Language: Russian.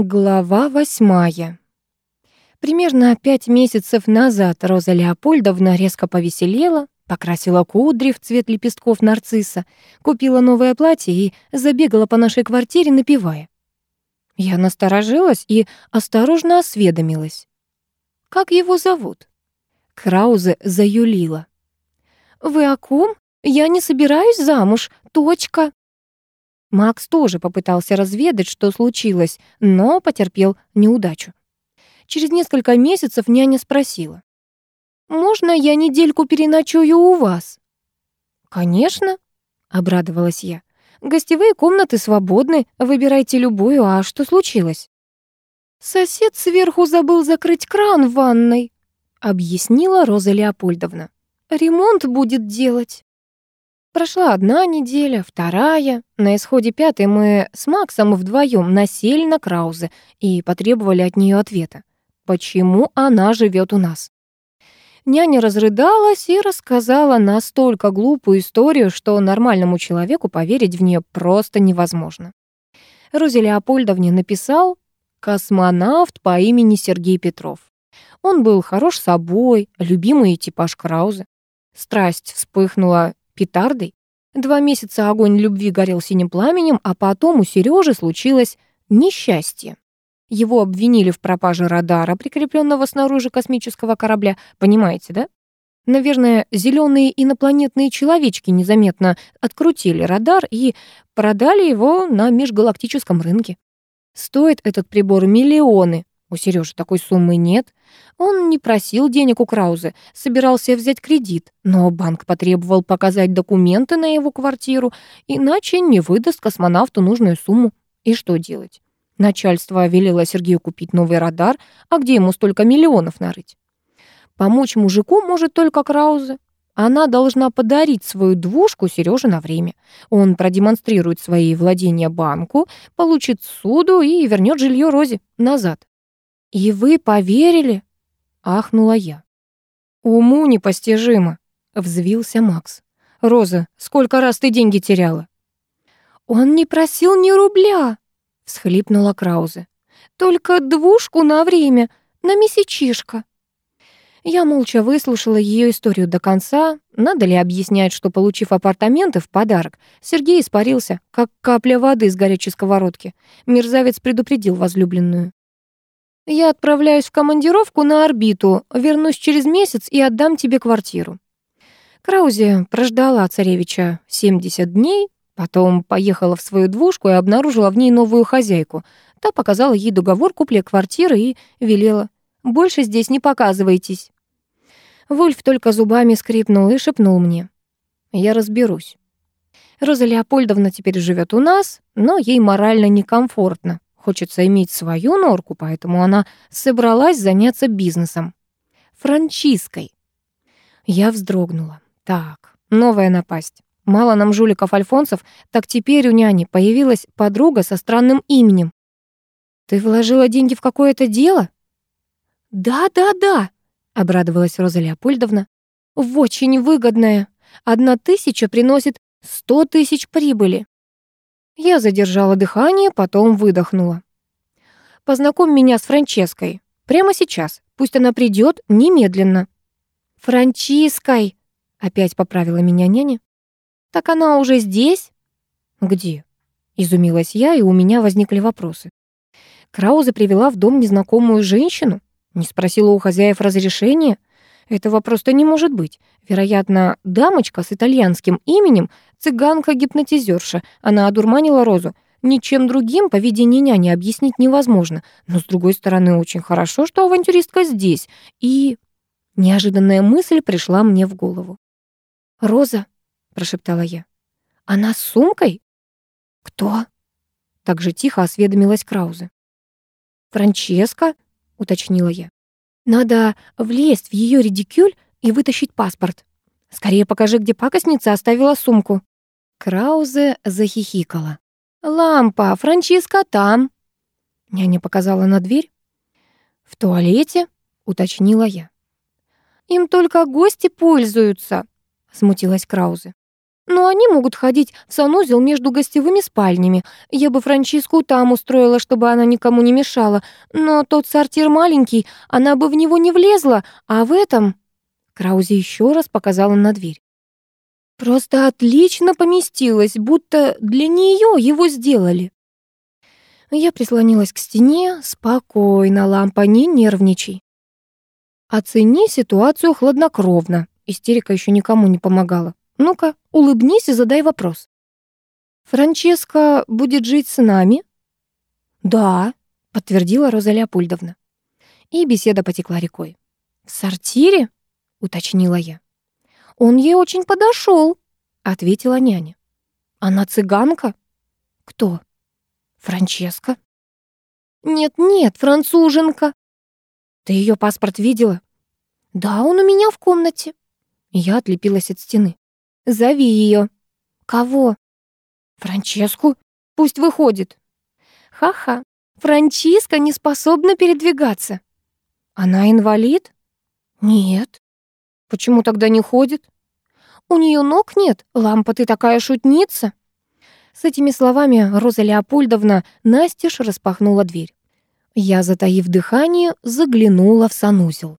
Глава восьмая. Примерно пять месяцев назад Роза Леопольдовна резко повеселела, покрасила кудри в цвет лепестков нарцисса, купила новое платье и забегала по нашей квартире, напевая. Я насторожилась и осторожно осведомилась. «Как его зовут?» Краузе заюлила. «Вы о ком? Я не собираюсь замуж. Точка». Макс тоже попытался разведать, что случилось, но потерпел неудачу. Через несколько месяцев няня спросила. «Можно я недельку переночую у вас?» «Конечно», — обрадовалась я. «Гостевые комнаты свободны, выбирайте любую, а что случилось?» «Сосед сверху забыл закрыть кран в ванной», — объяснила Роза Леопольдовна. «Ремонт будет делать». Прошла одна неделя, вторая. На исходе пятой мы с Максом вдвоем насели на Краузе и потребовали от нее ответа. Почему она живет у нас? Няня разрыдалась и рассказала настолько глупую историю, что нормальному человеку поверить в нее просто невозможно. Розе Леопольдовне написал космонавт по имени Сергей Петров. Он был хорош собой, любимый типаж Краузы. Страсть вспыхнула петардой. Два месяца огонь любви горел синим пламенем, а потом у Сережи случилось несчастье. Его обвинили в пропаже радара, прикрепленного снаружи космического корабля. Понимаете, да? Наверное, зеленые инопланетные человечки незаметно открутили радар и продали его на межгалактическом рынке. Стоит этот прибор миллионы, у Сережи такой суммы нет. Он не просил денег у Краузе, собирался взять кредит, но банк потребовал показать документы на его квартиру, иначе не выдаст космонавту нужную сумму. И что делать? Начальство велело Сергею купить новый радар, а где ему столько миллионов нарыть? Помочь мужику может только Краузе. Она должна подарить свою двушку Сереже на время. Он продемонстрирует свои владения банку, получит суду и вернет жилье Розе назад. «И вы поверили?» — ахнула я. «Уму непостижимо», — взвился Макс. «Роза, сколько раз ты деньги теряла?» «Он не просил ни рубля», — всхлипнула Краузе. «Только двушку на время, на месячишко». Я молча выслушала ее историю до конца. Надо ли объяснять, что, получив апартаменты в подарок, Сергей испарился, как капля воды с горячей сковородки. Мерзавец предупредил возлюбленную. Я отправляюсь в командировку на орбиту, вернусь через месяц и отдам тебе квартиру». Краузе прождала царевича 70 дней, потом поехала в свою двушку и обнаружила в ней новую хозяйку. Та показала ей договор купли квартиры и велела «Больше здесь не показывайтесь». Вольф только зубами скрипнул и шепнул мне «Я разберусь». Роза Леопольдовна теперь живет у нас, но ей морально некомфортно. Хочется иметь свою норку, поэтому она собралась заняться бизнесом. Франчиской. Я вздрогнула. Так, новая напасть. Мало нам жуликов-альфонсов, так теперь у няни появилась подруга со странным именем. «Ты вложила деньги в какое-то дело?» «Да-да-да», — обрадовалась Роза Леопольдовна. «В очень выгодное. Одна тысяча приносит сто тысяч прибыли». Я задержала дыхание, потом выдохнула. «Познакомь меня с Франческой. Прямо сейчас. Пусть она придет немедленно». «Франчиской!» — опять поправила меня няня. «Так она уже здесь?» «Где?» — изумилась я, и у меня возникли вопросы. Крауза привела в дом незнакомую женщину? Не спросила у хозяев разрешения? Этого просто не может быть. Вероятно, дамочка с итальянским именем — цыганка-гипнотизерша. Она одурманила Розу. Ничем другим поведение няни объяснить невозможно. Но, с другой стороны, очень хорошо, что авантюристка здесь. И неожиданная мысль пришла мне в голову. «Роза», — прошептала я, — «она с сумкой?» «Кто?» — так же тихо осведомилась Краузе. «Франческа», — уточнила я. Надо влезть в ее редикюль и вытащить паспорт. Скорее покажи, где пакостница оставила сумку». Краузе захихикала. «Лампа, Франческа там». Няня показала на дверь. «В туалете?» — уточнила я. «Им только гости пользуются», — смутилась Краузе. Но они могут ходить в санузел между гостевыми спальнями. Я бы Франчиску там устроила, чтобы она никому не мешала. Но тот сортир маленький, она бы в него не влезла, а в этом...» Краузи еще раз показала на дверь. «Просто отлично поместилась, будто для нее его сделали». Я прислонилась к стене. «Спокойно, лампа, не нервничай». «Оцени ситуацию хладнокровно». Истерика еще никому не помогала. Ну-ка, улыбнись и задай вопрос. Франческа будет жить с нами? Да, подтвердила Роза Леопольдовна. И беседа потекла рекой. В сортире? уточнила я. Он ей очень подошел, ответила няня. Она цыганка? Кто? Франческа. Нет-нет, француженка. Ты ее паспорт видела? Да, он у меня в комнате. Я отлепилась от стены. Зови ее. Кого? Франческу. Пусть выходит. Ха-ха. Франчиска не способна передвигаться. Она инвалид? Нет. Почему тогда не ходит? У нее ног нет, лампа ты такая шутница. С этими словами Роза Леопольдовна настежь распахнула дверь. Я, затаив дыхание, заглянула в санузел.